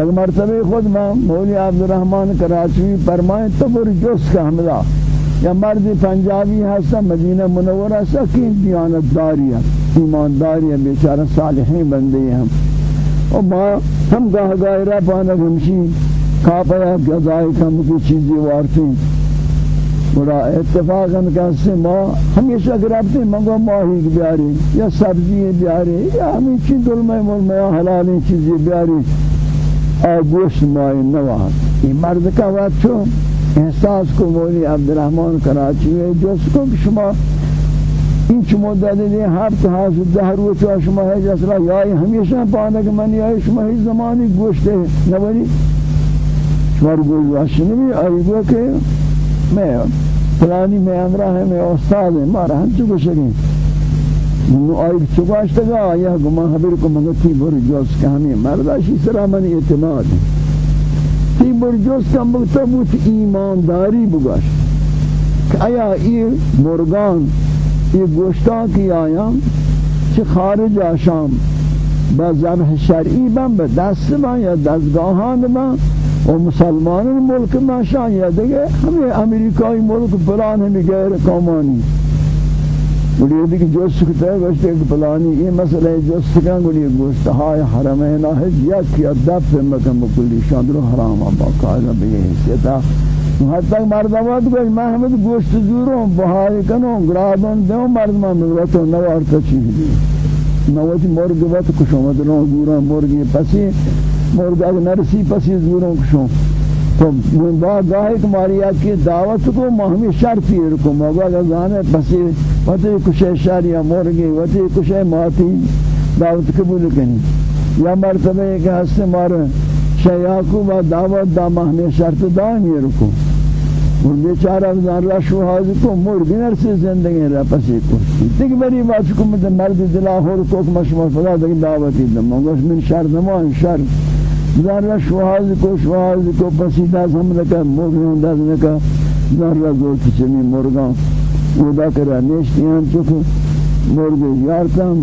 یک مرتبه خود ما مولی عبدالرحمن کراچوی فرمائیں تو بر جس کا حملہ۔ یا مرد پنجابی ہستا مدینہ منورہ سکین دیانت داری ہے ایمانداری ہے بیچارہ صالحین بندے ہیں۔ اور ما ہم گاہ گاہ رہ پانا گمشی کھاپا گزائی کم کی چیزی وارتی۔ بڑا اتفاقاً کہتے ما ہمیشہ گرابتے منگو ماہی بیاری یا سبزی بیاری یا ہمیں چی دلمے ملمے حلالی چیزی بیاری۔ آگوش مائی نواز یہ مرد کا وقت چھو احساس کو مولی عبدالرحمن کراچی ہے جس کو شما این چه مدت دی هفت هفت ده روز تو شما هیچ أصلا یا همیشه پانه که من یا شما هیچ زمانی گوشته نبودی شما رو گوش نمی آئی گو که میں فلانی میں امرہ ہے میں استاد ہے مارا ہم چو گوشگیں نو آئی چو گوشتگا آیا گما حبر کو مگتی بر جوز کہ ہمیں مرداشی سرا من اعتماد تی برجوز کم بگتا بود ایمانداری بگاش کہ آیا ای مرگان ای گوشتا کی آیا چه خارج آشام با ذبح شرعی بن به دست من یا دستگاهان من و مسلمان ملک من شان یا دیگه همه امریکای ملک فلان همی غیر گوڑی دیگه جست کتے گوشتے کہ پلانی یہ مسئلہ جست کن گوڑی گوشتہای حرمین آہد یا دب مکم بکلی شاندرو حرام آبا قائلہ بھی حیثیتا حتی مردمات میں ہمیں گوشت زوروں بہائی کنوں گرادوں دیوں مردمان مگراتوں نوارتا چیز نواتی مرگ بات کشوں مدروں زوروں مرگی پسی مرگ اگر نرسی پسی زوروں کشوں تو با گاہی کماری کی دعوت کو مہمی شرطی رکو مگا گزانے پسی وطی کشے شر یا مرگی وطی کشے ماتی دعوت قبول کنی. یا مرتبہ ایک ہستے مار شیعاکو با دعوت دا مہمی شرط دائمی رکو. اور بیچارہ بزان رشو حاضر کو مرگی نرسی زندگی را پسی کشتی دیکھ بری بات کو مرد دلا ہور کوک مشمول فلا دیکھ دعوتی دم. مگوش من شر نمان شر. ذره شواز کو شواز کو پسیدہ ہم لگا مرغان داز لگا ذره زور چمی مرغان ودا کرا نشتیان چک مرغ یار کم.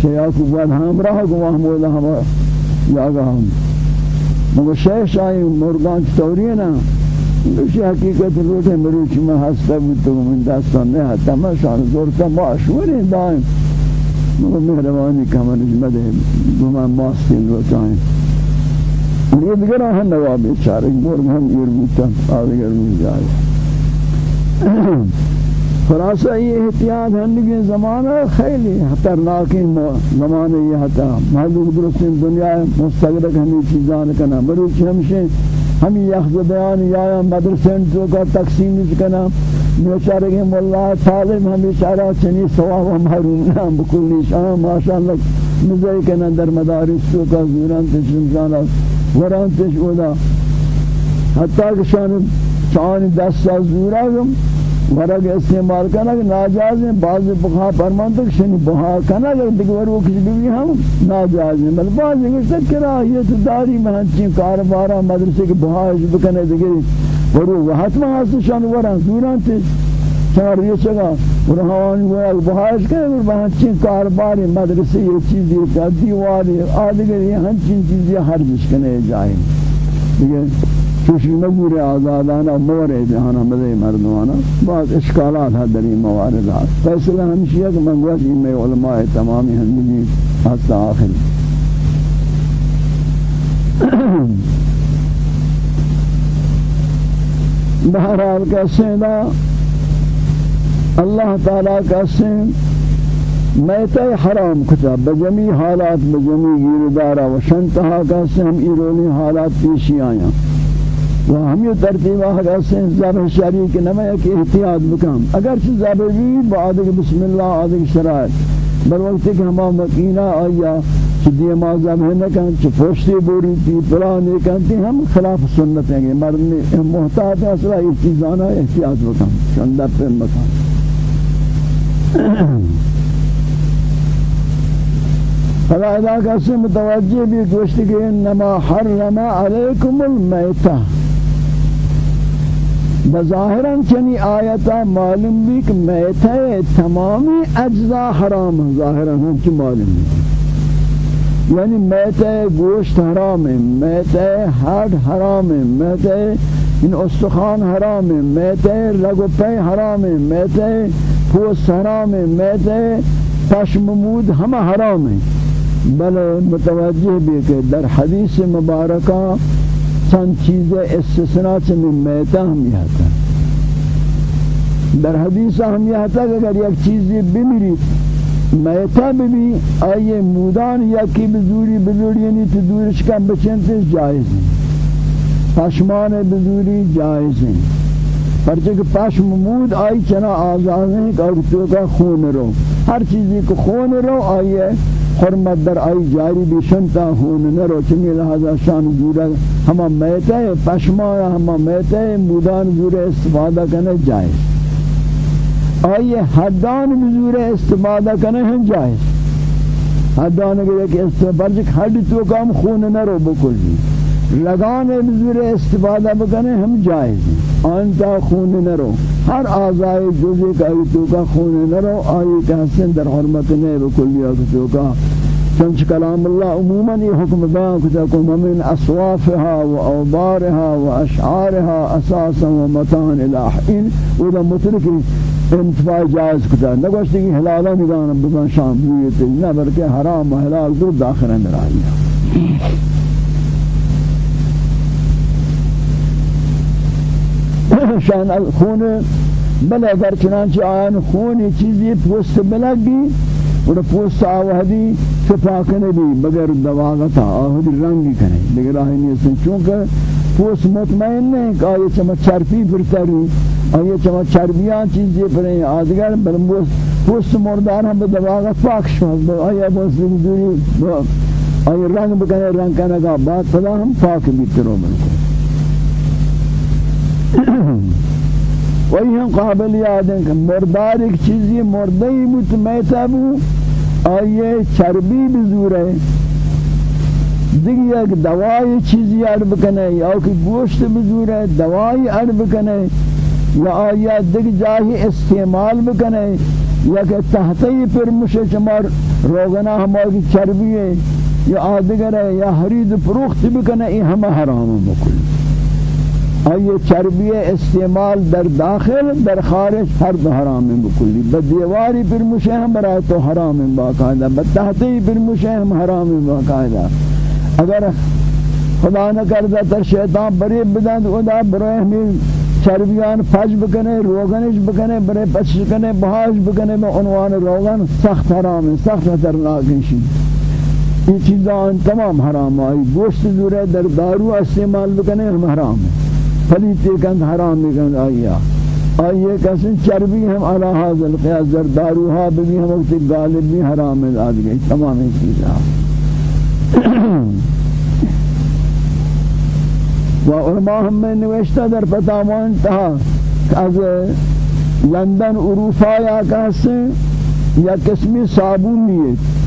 شیا کو بعد ہم رہا گو ہم ولا ہم مگر شے شای مرغان چوری نا اسی حقیقت روٹے مروچ میں ہستا بود تو من دستان نے تماشا زور تا معشور دائم مگر مهربانی کمر مده گمان ماسکین رو تایم یہ دیگر ہم نواب بیچارے مرگ ہم ایر بوتا آدگر بھی جائے خلاصہ یہ احتیاط ہندگی زمانہ خیلی خطرناکی زمانہ یہ حتا محلوک درستین دنیا مستقرک ہمیں چیزان کنا مروچ ہمشے ہمیں یخذ بیان یا مدرسین تو کا تقسیم کنا بیچارے کہ مولا طالب ہم بیچارہ چنی ثواب محروم نہ بکلی شان ماشاءاللہ مزے کنا در مدارس تو کا زوران تشم جانا وران تش اودا حتی کہ شان چان دس سال زورا گم ورگ استعمال کرنا کہ ناجائز ہیں بعض بخا فرمان تک شنی بہا کرنا کہ دیگر وہ کچھ بھی ہم ناجائز ہیں بل بعض یہ تک کراہیت داری میں ہنچیں کاربارا مدرسے کے بہاج بکنے دیگر ورو وحت میں حاصل شان وران زوران تش. چار یہ چگا ورہوان وہ بہاج کرے اور بہنچیں کارباری مدرسے یہ چیزی کا دیواری آدگر یہ ہنچیں چیزی ہر جشکنے جائیں دیگر چوشی مگور آزادانا مورد ہانا مدے مردوانا بعض اشکالات ہے در این فیصلہ ہمشیہ کہ منگوش این میں علماء تمامی ہندگی حتی آخر. بہرحال کہتے ہیں اللہ تعالیٰ کہتے ہیں میتہ حرام کتا، بجمی حالات بجمی گیردارا و شنتہا کہتے ہیں ہم ایرونی حالات پیشی آیاں و ہم یہ ترتیبہ ترتیب آگا سے ذبح شریک نمہ ایک احتیاط بکم اگر چھ ذبح بھی بعد بسم اللہ آدھگ شرائط۔ بر وقت کہ ہما مکینہ آیا چھ دیما ذبح نکن چھ پوشتی بوری تی پلانے کنتی ہم خلاف سنت ہیں گے۔ مرد محتاط ہے اصلا یہ چیزانا احتیاط بکم شندہ پر بکم فلا اذا کسی متوجہ بھی گوشتی کہ إنما حرم علیکم المیتہ بظاہراً چنی آیتا معلوم بھی کہ میتہ تمامی اجزاء حرام ظاہراً ہم کی معلوم بھی یعنی میته گوشت حرام میته هد حرام میته این استخوان حرام میته رگ و پی حرام میته پوست حرام میته پشم مود همه حرام بل متوجه بھی کہ در حدیث مبارکہ چند چیزیں استثناء چند میتہ ہم یہ تھا در حدیث ہم یہ تھا کہ اگر یک چیزی بمیری میتہ بھی آئیے مودان یا کی بزوری بزوری یعنی تو دورش کا بچنتے جائز ہیں۔ پشمان بزوری جائز ہیں۔ پرچہ کہ پشم مود آئی چنا آزاد ہیں کہ تو کا خون رو۔ ہر چیزی کو خون رو آئیے حرمت در آئی جاری بھی شنتا خون نرو۔ چنی لہذا شان زورا ہما میتہ پشمان ہما میتہ مودان زور استفادہ کرنے جائز آئیے حدان بزور استفادہ کرنے ہیں جائز حدان کے استفادہ حد تو کام خون نہ رو بکل بھی لگان بزور استفادہ بکنے ہم جائز ہیں آنتا خون نہ رو ہر آزائے جزے کا تو کا خون نہ رو آئی کہ حسن در حرمت نے بکل یا تو کا چنچ کلام اللہ عموما یہ حکم بیان کتا کہ من اصوافها و اوبارها و اشعارها أساسا و متان الہین ودا مترکی انتفاع جائز کتا نگوشتی کہ حلالا نگانا بکن شام بیویتی نہ بلکہ حرام و حلال دو داخل اندر آئی شان خون بلے اگر چنانچہ آیان خون چیزی پوست بلگی اور پوست آوہدی شفاکنے بھی بغیر دواغتا آوہدی رنگی کنے لیکن آئی نہیں سن چونکہ پوست مطمئن نہیں کہ آئی چمہ چرپی پرتری آئیے چما چربیاں چیزیں پریں آدگر بلمبوس پوست مردار ہم دواغت پاک شمال آئیے بس دوری آئیے رنگ بکنے رنگ کنے کا بعد پدا ہم پاک بیترو ملکو وہی ہم قابل یاد ہیں کہ مردار ایک چیزی مردئی متمیتا بو آئیے چربی بزور ہے دیگه یک دوائی چیزی عرب کنه یا که گوشت بزوره دوائی عرب کنه یا آیا دیگه جاہی استعمال بکنے یا کہ تحتی پر مشے چمار روغنا ہماری چربی ہے یا آدگر ہے یا حرید پروخت بکنے یہ ہم حرام بکل آئیے چربی استعمال در داخل در خارج ہر دو حرام بکلی. بدیواری پر مشے ہم برای تو حرام باقاعدہ. بدتحتی پر مشے ہم حرام باقاعدہ. اگر خدا نہ کردہ تر شیطان بریب بدن خدا برای ہمیں چربیان پج بکنے روغنش بکنے برے پچ بکنے بہاش بکنے میں عنوان روغن سخت حرام ہے سخت خطرناک یہ چیزان تمام حرام آئی گوشت زورے در دارو استعمال بکنے ہم حرام ہے پلیتے کند حرام بکن آئیا آئیے کسن چربی ہم علا حاضر قیاس در داروها بھی ہم وقت غالب بھی حرام آدھ گئی تمام چیزان و علماء ہم میں نوشتہ در فتاوان تہا کہ از لندن اروفا یا کہسے یا قسمی صابون نیت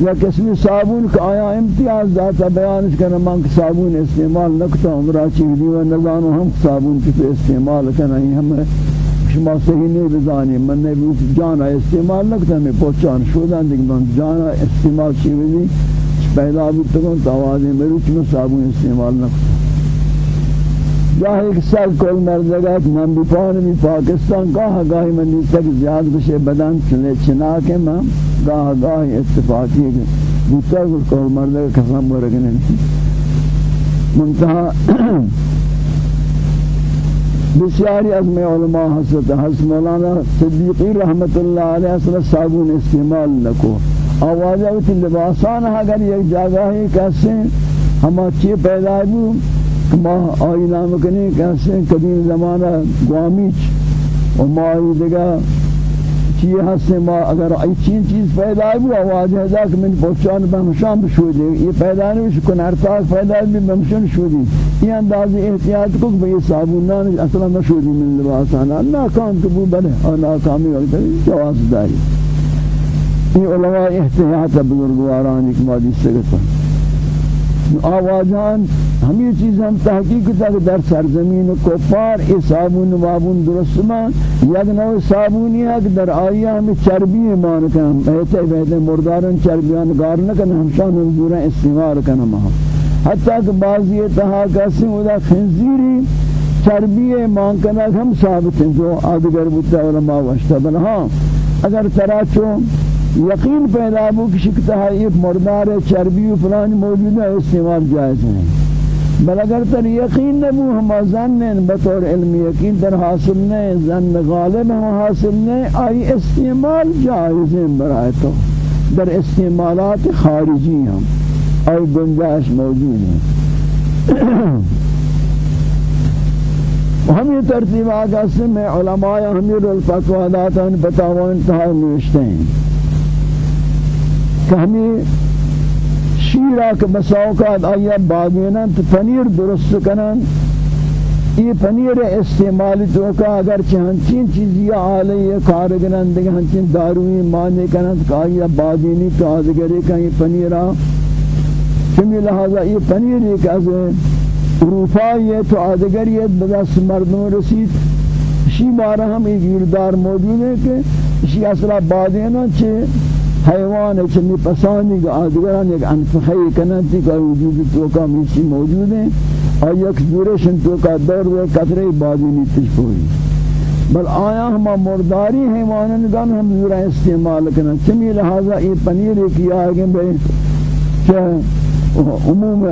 یا قسمی صابون کا آیا امتیاز داتا بیانش کرنا من کہ صابون استعمال نکتا عمرہ چیزی و نزانو ہم صابون کی استعمال کرنا ہی ہم شما صحیح نہیں بزانی من نے بھی جانا استعمال نکتا میں پوچھان شودان دیکھ من جانا استعمال چیزی پیدا بھی تکن توازی مروچ میں صابون استعمال نکتا۔ جاہ ایک سال کل مردگت من بپان بھی پاکستان گاہ گاہی من تک زیاد بشے بدن چلے چنا کے من گاہ گاہی اتفاقی بوتا کل مردگت قسم برگنے منتہا بسیاری از میں علماء حسد حس مولانا صدیقی رحمت اللہ علیہ أصلا صابون استعمال نکو. آوازہ ہوتی لباسان اگر یک جاگہ ہی کیسے ہما چی پیدا بھی ما آئی نام کنی کہتے قدیم زمانہ گوامیچ و ما آئی دگا چیئے ہستے ما اگر ای چین چیز پیدا آواز ہے دا کہ من پہنچان بہمشان بشو دے یہ پیدا نہیں کن ارتاق پیدا ہے بہمشان شو دی یہ اندازی احتیاط کو کہ یہ صابونان أصلا نشو دی من لباسانا ناکام کبو بلے اور ناکامی وقت جواز داری یہ علماء احتیاط بزرگواران ایک مادی سگتا آوازان ہمیں چیز ہم تحقیق تک در سرزمین کفار ای صابون وابون درستمان یک نوع صابونی ہے کہ در آیا ہمیں چربی مان کنم بہتے بہتے مردارن چربیان گار نکن ہمشان انجورا استعمال کنم. حتی کہ بعضی اتحا کسی ادا خنزیری چربی مان کنک ہم ثابت ہیں جو آدگر بودتا علماء وشتا بل ہاں اگر تراچو یقین پیدا ہو کہ شکتا ہے، ایک مردار چربی و فلان موجود ہے استعمال جائز ہے بل اگر تر یقین نبو، ہم ظن بطور علم یقین در حاصل نہیں ظن غالب ہم حاصل نہیں آئی استعمال جائز ہیں برائے تو۔ در استعمالات خارجی ہم، آئی گنجائش موجود ہیں۔ ہم یہ ترتیب آگا سے، میں علماء ہمیں رلفت وعداتاں بتاوان انتہا نوشتے ہیں۔ کہ ہمیں شیرہ کے مساوقات آیا باغینن تو پنیر درست کنن یہ پنیر استعمال تو کا اگر چہنچین چیزی آلی کارگرن دیکھ ہنچین داروی مانے کنن تو آیا باغینی تو آدگری کا یہ پنیرہ۔ چمی لہذا یہ پنیر ایک از اروپائی ہے تو آدگریت بدست مردم رسید۔ شی بارہ ہم ایک گیردار موجود ہے کہ شی اصلا بادینا چھے حیوان چنی پسانی کا آدگران ایک انفخی کننتی کا وجود تو کا میشی موجود ہیں اور یک دورشن تو کا دور وہ قطرے بازی نیتش پوئی بل آیا ہما مرداری حیوانن گان ہم زورا استعمال کرنا چمی لہذا یہ پنیر ایک کیا آگے بے کہ عموم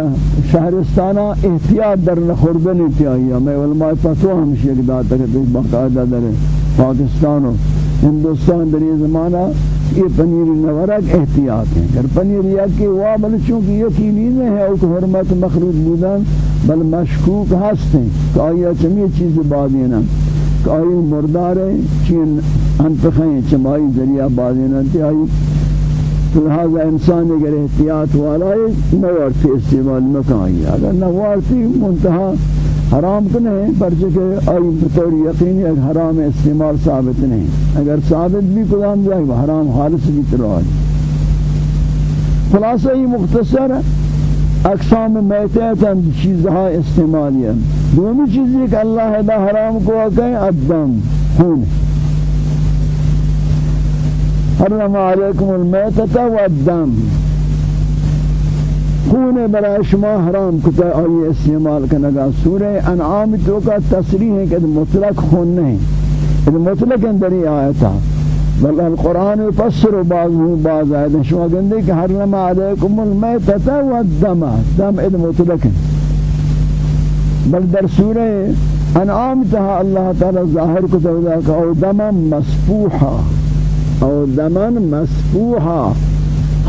شہرستانہ احتیاط در نخوردنی تیائی میں علماء فتوہ ہمشی ایک داتا کہ باقاعدہ در پاکستان و ہندوستان در یہ زمانہ یہ پنیر نورک احتیاط ہیں۔ اگر پنیر یا کہ وہ بل چونکہ یقینی نہیں ہے کہ حرمت مخلوط بودن، بل مشکوک ہستے کہ آیا چمی چیز بادینا کہ آئی مردار ہے چین انتخیں چمائی ذریعہ بادینا تی آئی لہذا انسان اگر احتیاط والا ہے نوارتی استعمال مکان آئی اگر نوارتی منتہا حرام تو نہیں پرچہ کہ آئی بطور یقینی ایک حرام استعمال ثابت نہیں۔ اگر ثابت بھی قدام جائے وہ حرام خالص بھی ترواج خلاصہ یہ مختصر اقسام میتیتا چیزها استعمالی ہے دومی چیزی کہ اللہ دا حرام کو کہیں الدم خون۔ حرم علیکم المیتة والدم خون برای شما حرام کتا آئی استعمال کنگا سورہ انعام تو کا تصریح ہے کہ مطلق خون نہیں یہ مطلق اندری آیتا بل القرآن يفسر بعضه بعض آیتا شما گندے کہ حرم علیکم المیتة والدم. دم اد مطلق بل در سورہ انعام تها اللہ تعالی ظاہر کتا أو دما مسفوحا. أو دما مسفوحا.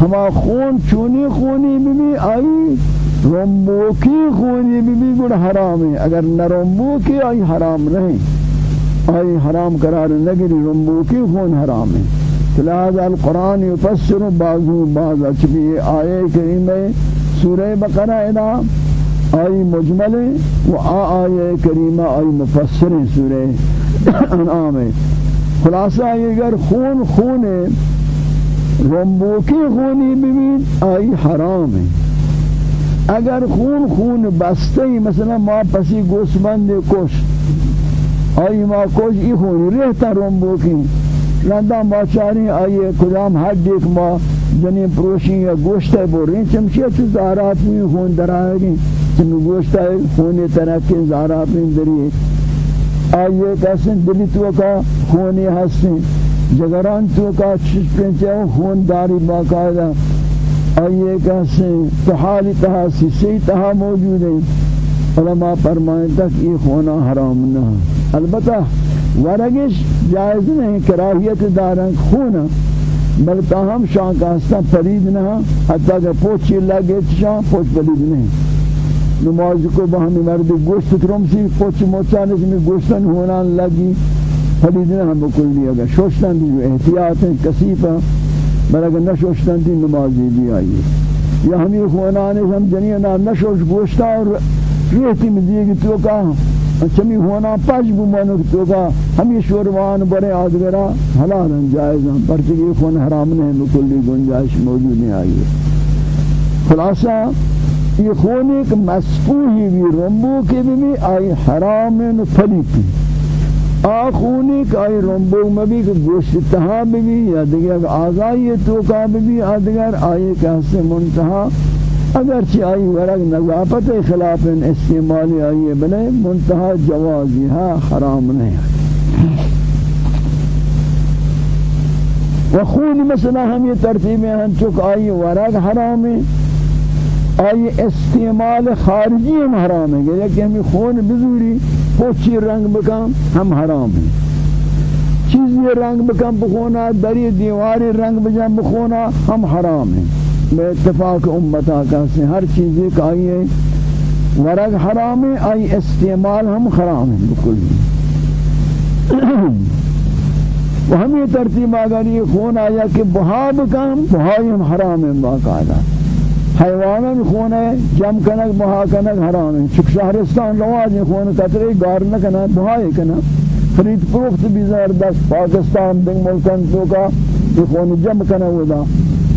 ہما خون چونی خونی بھی آئی، رمبوکی خونی بھی گڑ حرام ہے۔ اگر نہ رمبوکی آئی، حرام نہیں۔ آئی حرام قرار نگری رمبوکی خون حرام ہے۔ لہذا القرآن یفسر بعضو بعضا اچھا چبی آئے کریم سورہ بقرہ ادا آئی مجمل و آ آئے کریمہ آئی مفسر سورہ انعام ہے۔ خلاصہ اگر خون خون ہے رنبوکی خونی ببین آئی حرام ہے اگر خون خون بسته مثلا ما پسی گوسبند کش آئی ما کش ای خونی رہتا رنبوکی. لندہ ما چاری آئی کدام حد ایک ما جنین پروشی یا گوشت بورین چمشی چو زارات میں خون درائے گی چمی گوشت خون کے زارات میں دری. آئیے کسن دلی تو کا خونی ہستیں جگران تو کا چش پنچے خون داری باقاعدہ آئیے کہتے تو حالی تہا سی تہا موجود ہے۔ علماء فرمائیں تک یہ خونا حرام نہ۔ البتہ ورگش جائز نہیں کراہیت دارن خونا بل تاہم شان کا ہستا پرید نہ۔ حتی کہ پوچی لگے شان پوچ پرید نہیں۔ نماز کو بہمی مرد گوشت کرم سی پوچ موچانے میں گوشتن ہونا لگی۔ پلید نہ ہم بکلی اگر شوشتن دی احتیاط ہیں کسیفہ بل اگر نشوشتن دی نمازی بھی آئی یا ہمی خوانانے ہم جنینا نشوش گوشتا اور ریحتی میں دیگی تو کا چمی ہونا پاش بمانو تو کا ہمی شوروان برے آدگرہ حلال ہیں جائز ہیں پرچکی خون حرام نہیں بکلی گنجائش موجود نہیں آئی خلاصہ یہ خون ایک مسفوحی بھی رنبو کے بھی آئی حرام پلیتی آخون ایک آئی رنبو مبی کہ گوشت تہا بھی یا دیگر آزائی توکا بھی آدگر آئی کہ منتہا۔ اگرچہ آئی ورق نظافت خلاف استعمالی آئی بلے منتہا جوازی ہاں حرام نہیں و خون مثلا ہم یہ ترتیبیں ہیں چک آئی ورق حرام ہے آئی استعمال خارجی ہم حرام ہے لیکن ہمیں خون بزوری پوچی رنگ بکم ہم حرام ہیں چیزی رنگ بکم بخونا دری دیواری رنگ بجم بخونا ہم حرام ہیں بے اتفاق امتا کہتے ہیں ہر چیز ایک آئی ہے ورق حرام ہے آئی استعمال ہم حرام ہے بکل و ہم یہ ترتیب اگر یہ خون آیا کہ بہاب کام بہائی ہم حرام ہے باقاعدہ حیوانن خونه جم کنک بها کنک حرامن. چک شهرستان رواج خونه تطریق گار نکنه بهای کنه خرید فروخت بیزار دست پاکستان، دنگ ملکن تو کا یہ خون جمع کنه ودا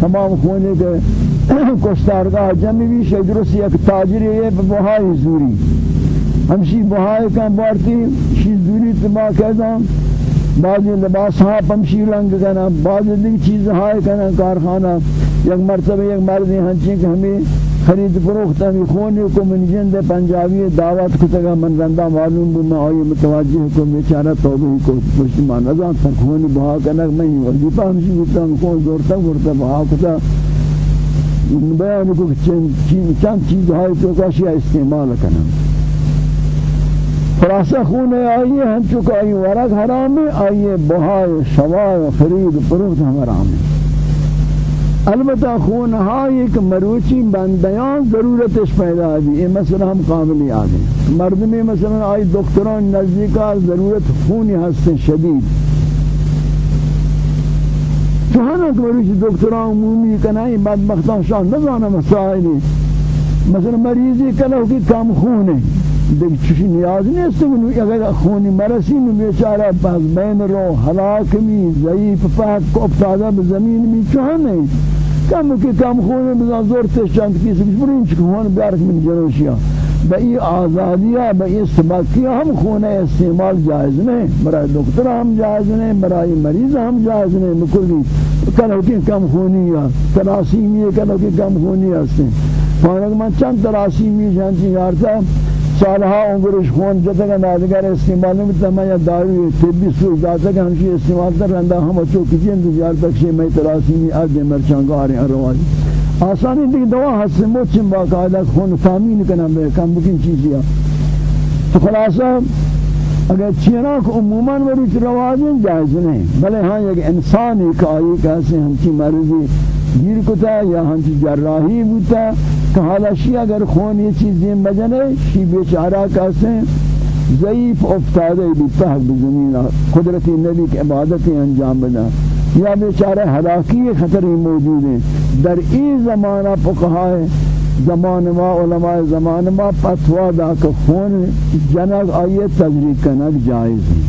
تمام خونه که کشتارگاه جمعی بیشه شدرس یک تاجر یہ بہائی زوری. همشی بہائی کن بارتی، شی زوری تبا کہتا بعضی لباس ها پمشی لنگ کنه بعضی دیکھ چیز های کنه کارخانه. یک مرتبہ یک مردی ہنچی کہ ہمیں خرید فروخت ہمیں خونے کو من جند پنجابی دعوت کتگا من رندہ معلوم بھی میں آئی متوجہ کو بیچارہ توبہ کو پشت ماں نظام تک خونے بہا کنک میں ہی وظیفہ ہمشی بودتا ہم خون زورتا گورتا بہا کتا. بیان کو چند چیز ہائی تو کاشی استعمال کنم. خلاصہ خون آئیے ہم چکا آئی ورق حرام ہے آئیے بہائے شوائے خرید فروخت ہم حرام ہے البتہ خون ہائی ایک مروچی بندیان ضرورتش پیدا دی یہ مثلا ہم قابلی آگئے مردمی مثلا آئی دکتران نزدیکا ضرورت خونی ہستے شدید. کہ مروچی دکتران عمومی کنائی بدبختان شان نظانا مسائلی. مثلا مریضی کنو کی کم خون ہے دیکھ چوشی نیاز نہیں ہے اگر خونی مرسی میں بیچارہ پاس بین رو حلاک می ضعیف پاک کو افتادہ بزمین می چوہاں نہیں کم که کم خونه بزن زور تشان کسی بیش برین چکه خون بیارک من جنوشیا با ای آزادیا با ای سبکیا هم خونه استعمال جائز نہیں برای دکتر هم جائز نہیں برای مریض هم جائز نہیں بکلی کنو که کم خونی یا تراسیمی کنو که کم خونی هستیں پانک من چند تراسیمی جانچی یارتا سالها انگرش خون جتگا نادگر استعمال میں یا داروی طبی سوز داتا کہ ہمشی استعمال در رندہ ہم اچھو کسی انتظار بخشی میں تراسیمی ارد مرچانگاری ارواجی آسانی دیکھ دوا حسن موچن باقاعدہ خون تامین کنم بے کم بکن چیزی تو خلاصہ اگر چینا کو عموماً وریچ رواجیں جائز نہیں بلے ہاں یک انسانی کا آئی کہاسے ہمچی مرضی گیر کتا یا ہمچی جراحی بوتا کہ حالا شی اگر خون یہ چیزیں بجنے، شی بیچارہ کہتے ضعیف افتادے بھی پہک بزمین قدرتی نبی کی عبادتیں انجام بنا یا بیچارہ ہلاکی خطری موجود ہیں۔ در ای زمانہ پکہائے زمان ما، علماء زمان ما پتوا دا کہ خون جنگ آئیے تجریق کنک جائز ہے۔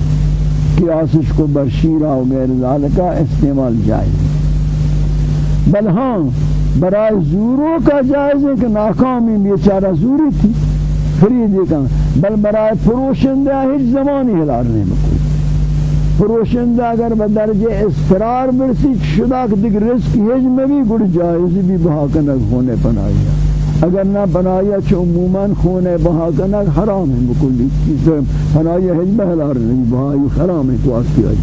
قیاسش کو برشیرہ و غیر ذالکہ استعمال جائز بل ہاں برای زوروں کا جائز ہے کہ ناکامی بیچارہ زوری تھی خریدی کا بل برای فروشندہ ہیچ زمانی ہلار نہیں مکوئی فروشندہ اگر بدرجہ اسفرار برسی شدہ کہ دیکھ رزق میں بھی گڑ جائز بھی بہا ہونے پنایا اگر نہ بنایا چو عموماً خونے بہا حرام ہے بکلی چیز پنایا ہیچ میں ہلار نہیں بہا حرام ہے تو آتی آئی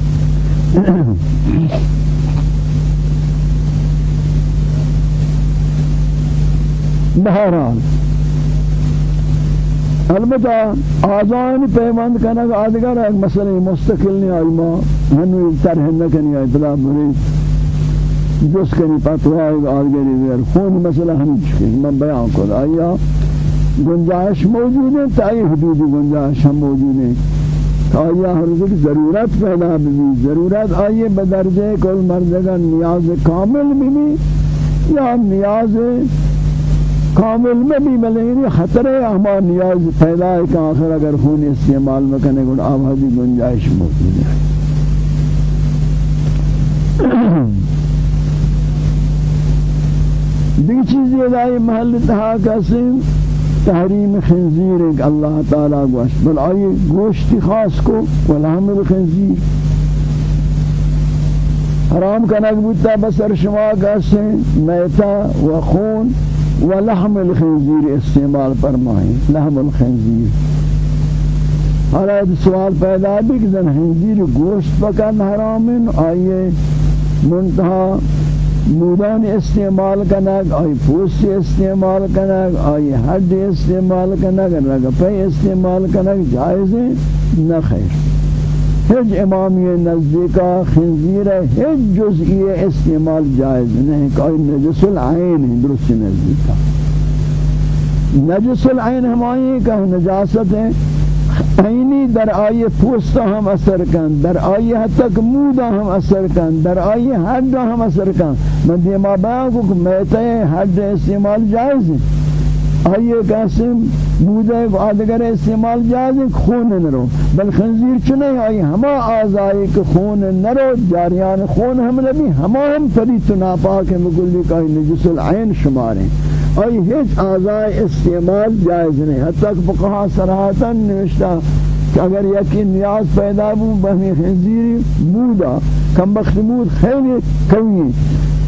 بہرحال البتہ آزان پیمند کنگ آدگر ایک مسئلہ مستقل نہیں آئی ما ہنوی ترہ نکنی آئی بلا بری جس کنی پتوائی آدگری ویر. خون مسئلہ ہم چکے من بیان کر آیا گنجائش موجود ہے تائی حدود گنجائش ہم موجود ہیں آیا حضرت ضرورت پیدا بھی ضرورت آئیے بدرجہ کل مردگا نیاز کامل بھی یا نیاز کامل میں بھی ملیں خطرے ہمارا نیاز پیدا ہے کہ آخر اگر خون استعمال میں کرنے کو آبادی گنجائش موجود ہے دیگه چیزی ادائی محل تہا کسیم تحریم خنزیر ایک اللہ تعالی گوشت. بل آئی گوشتی خاص کو ولحم الخنزیر حرام کنک بودتا بسر شما کسیم میتا و خون و لحم الخنزیر استعمال فرمائیں، لحم الخنزیر۔ حالا سوال پیدا بھی کہ زن خنزیر گوشت پکن حرام آئیے منتہا مودان استعمال کنگ آئی پوست استعمال کنگ آئی حد استعمال کنگ، رگپے استعمال کنگ جائز نہ خیر۔ ہج امامی نزدیکا خنزیر ہج جزئی استعمال جائز نہیں کہ نجس العین ہے درست نزدیکا نجس العین ہمائی کہ نجاست ہے عینی در آیه پوستا هم اثر کن، در آیه حتی مودا هم اثر کن، در آیه حد هم اثر کن۔ من دیما بیان کو کہ میتے حد استعمال جائز ہے آئیے قاسم مودا کو آدگر استعمال جائز خون نرو بل خنزیر چنے آئی، ہما آزائی کہ خون نرو جاریان خون ہم نبی، ہما ہم فریت ناپاک ہیں، مگلی کا نجس العین شمار ہیں۔ آئی ہیچ آزائے استعمال جائز نہیں۔ حتی کہ فقہا صراحتا نوشتا کہ اگر یکی نیاز پیدا بو، بہمی خنزیری مودا کم بخت مود خیلی کوئی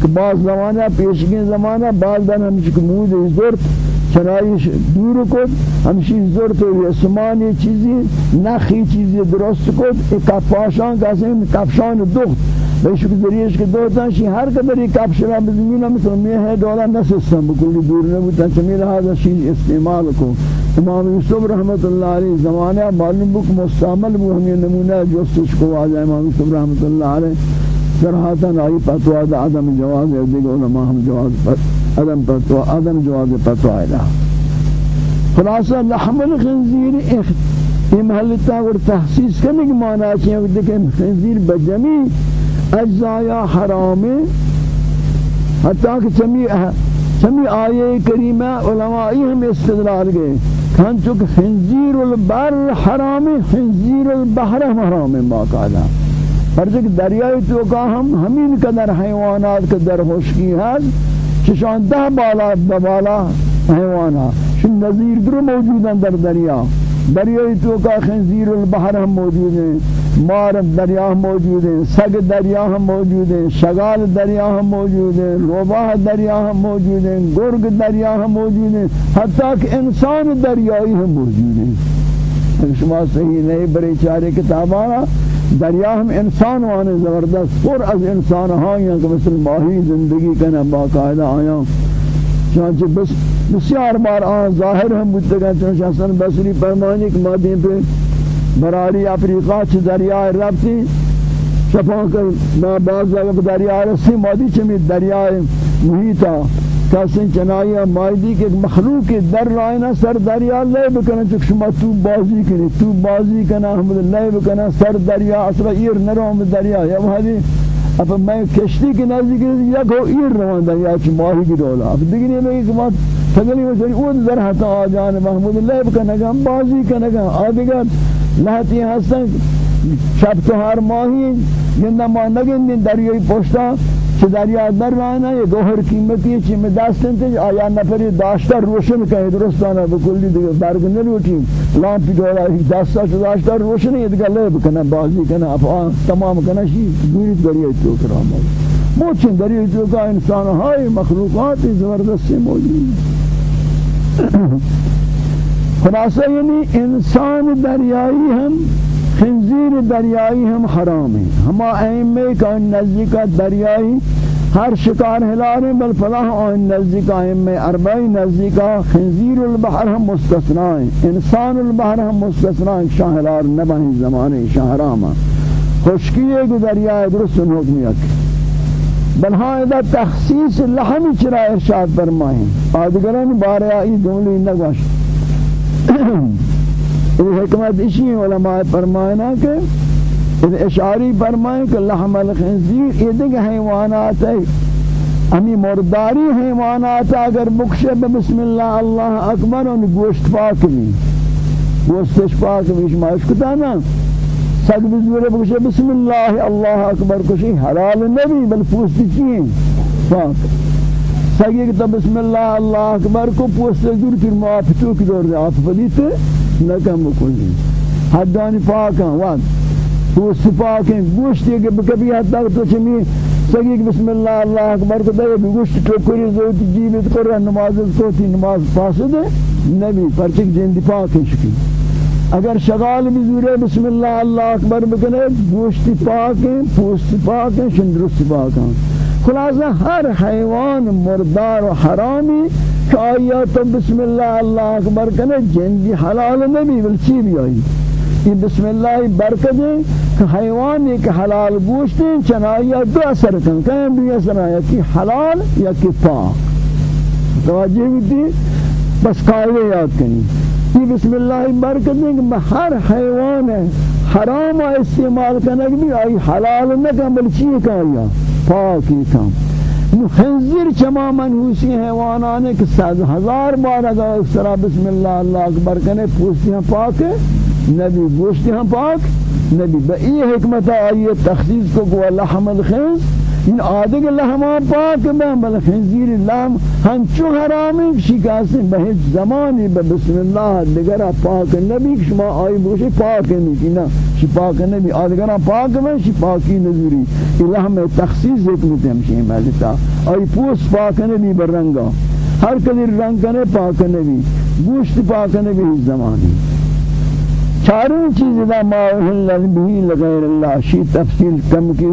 کہ بعض زمانہ پیشگی زمانہ بعض دن ہمچک مود زورت چنائیش دور کد ہمشی زورت و یسمانی چیزی نخی چیزی درست کد ایک کفاشان کسی کفشان دخت بیش که دریش که دو تنشی هر کدری کپ شما بزمین مثل میه دولا نسستم بکلی دور نبودن چمیل هذا شیء استعمال کو امام یوسف رحمت اللہ علیہ زمانہ معلوم بک مستعمل بو ہمیں نمونہ جوستش کو آجا امام یوسف رحمت اللہ علیہ صراحتاً آئی فتوہ دا عدم جواز ہے دیکھ علماء ہم جواز عدم فتوہ عدم جواز فتوہ ہے خلاصہ لحم الخنزیر یہ محل تاور تحسیس کرنے کی معنی ہے کہ خنزیر بجمی اجزایا حرام حتیٰ کہ چمی چمی آیے کریمہ علمائی ہم استدلال گئے. کھان چک خنزیر البر حرام خنزیر البحر حرام باقاعدہ پر جک دریائی تو کا ہم ہمین قدر حیوانات کے در خشکی ہے چشان دہ بالا ببالا حیوانات شن نظیر درو موجودن در دریا. دریائی تو کا خنزیر البحر ہم موجود ہیں مار دریا ہم موجود ہیں سگ دریا ہم موجود ہیں شغال دریا ہم موجود ہیں روباہ دریا ہم موجود ہیں گرگ دریا ہم موجود ہیں حتیٰ کہ انسان دریائی ہم موجود ہیں شما صحیح نہیں بڑے چارے کتابانا. دریا ہم انسان وانے زبردست پر از انسان ہاں کہ مثل ماہی زندگی کنا باقاعدہ آیا چانچہ بس بسیار بار آن ظاہر ہم بودتے گئے چنانچہ حسن بسری فرمانی کہ مادین پہ براری افریقہ چھ دریائے ربتی شفان کر میں بعض دریائے رسی مادی چمی دریائے محیطہ کسن چنائی مائدی کے مخلوق در رائنا سر دریا لے بکنا چک شما تو بازی کنی تو بازی کنا ہم لے بکنا سر دریا أصلا ایر نرو ہم دریا یا وحدی اب میں کشتی کے نزدیک یا کو ایر روان دا یا چ ماہی کی دولا اب دیگری میں کہ بات سگلی وہ جن اون ذرا ہتا جان محمود اللہ کا نگم بازی کا نگم آدگر لہتی ہستن شب تو ہر ماہی گندا ما نگن دریای پشتا چه دریا در رانا یه گوهر قیمتی چی می دستن تج آیا نفری داشته روشن کنه درستانه بکلی دیگه برگ نلوٹیم لامپی دولا دستا چه داشته روشن یه دیگه لیب کنه بازی کنه افعان تمام کنه شی دوری دریای تو کرام موچن دریای تو کا انسان های مخلوقات زبردستی موجود. خلاصہ یعنی انسان دریایی هم خنزیر دریایی هم حرام ہے ہما ائمے کا نزدیک دریایی، ہر شکار ہلار ہیں، بل فلاح ان نزدیک ائمے اربعی، نزدیک خنزیر البحر ہم مستثنا ہیں انسان البحر ہم مستثنا ہیں شاہ ہلار نبہی زمانے، شاہ حرام خشکی ایک دریائے درست حکم یک بل ہاں ادا تخصیص لحم چرا ارشاد فرمائیں. آدگران بارے آئی جملی نگوش. یہ حکمت اسی علماء فرمائنا کہ اشعاری فرمائیں کہ لحم الخنزیر یہ دیکھ حیوانات ہے ہمیں مرداری حیوانات اگر بکشے بسم اللہ اللہ اکبر ان گوشت پاک بھی۔ گوشتش پاک بھی شماش کتا نا سگ بزور بکشے بسم اللہ اللہ اکبر کشی حلال نبی بل پوستی چین پاک۔ سگی کہ بسم اللہ اللہ اکبر کو پوست دور پھر معافتو کی دور دے آپ فدیتے نکم بکلی حدانی پاکاں وان پوست پاکیں گوشتی کہ کبھی حد تک تو چمی سگی کہ بسم اللہ اللہ اکبر کو دے گوشت ٹوکری زوتی جیبت کر نماز کو تھی نماز پاسد ہے نبی پرچک جندی پاکیں شکی. اگر شغال بھی زورے بسم اللہ اللہ اکبر بکنے گوشت پاکیں پوست پاکیں شندرست پاکیں خلاصہ ہر حیوان مردار و حرامی کہ آیا تو بسم اللہ اللہ اکبر کنے جندی حلال نبی بلچی بھی آئی یہ بسم اللہ برکت ہے کہ حیوان ایک حلال گوشت ہیں چنایا دو اثر کن. کہیں بھی اثر آیا کہ حلال یا کہ پاک. توجہ ہوتی بس قائدہ یاد کنی. یہ بسم اللہ برکت ہے کہ ہر حیوان حرام استعمال کرنے بھی آئی حلال نہ کن بلچی کہا پاکی کام خنزیر چما منحوسی حیوانانے کہ ساز ہزار بار اگر اس طرح بسم اللہ اللہ اکبر کنے پوستی ہیں پاک نبی گوشتی ہیں پاک، نبی بئی حکمت آئیے تخصیص کو گوا لحم الخنز این آدگ لحمان پاک میں بل خنزیر لحم ہم چو حرامی شکاستے بہت زمانی بسم اللہ دگرہ پاک نبی شما آئی بوشی پاک نبی نا شی پاک نبی؟ آدگرہ پاک میں شی پاکی نظوری لحم تخصیص حکمت ہمشی مالتا آئی پوس پاک نبی برنگا ہر کدی رنگ کنے پاک نبی. گوشت پاک نبی زمانی. چاروں چیز دا ما اہل بھی لغیر اللہ شی تفصیل کم کی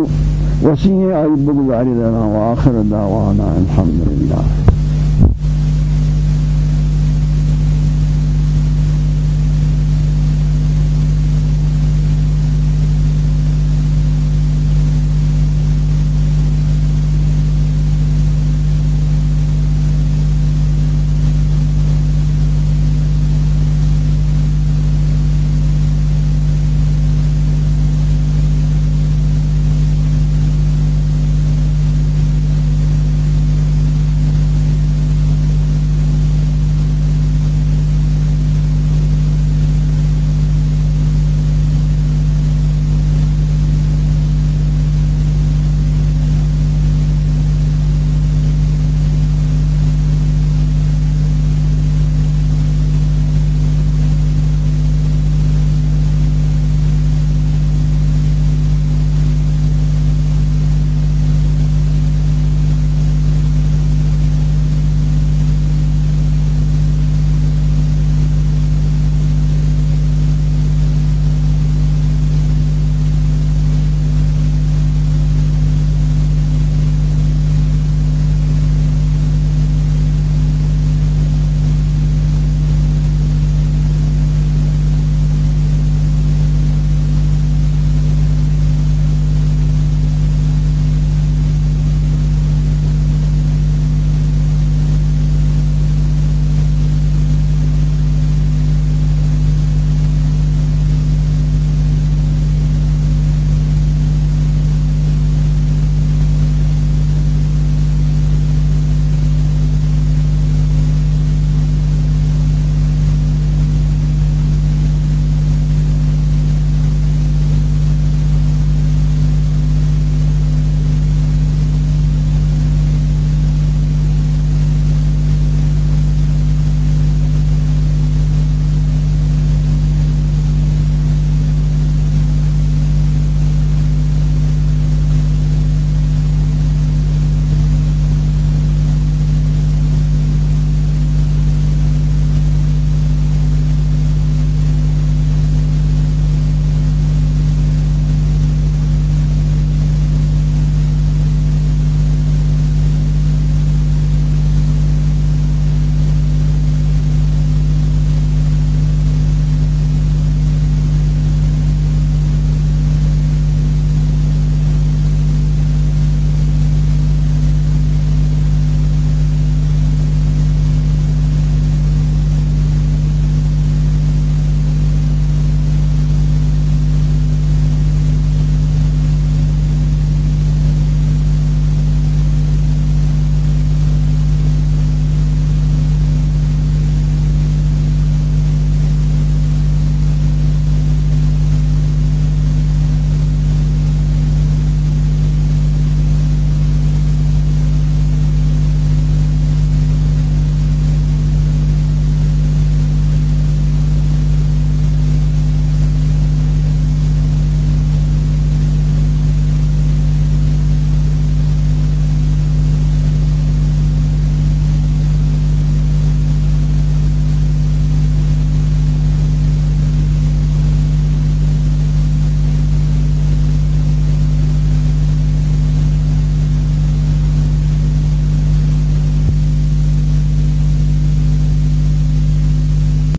آئی بگزاری لنا وآخر دعوانا الحمد لله.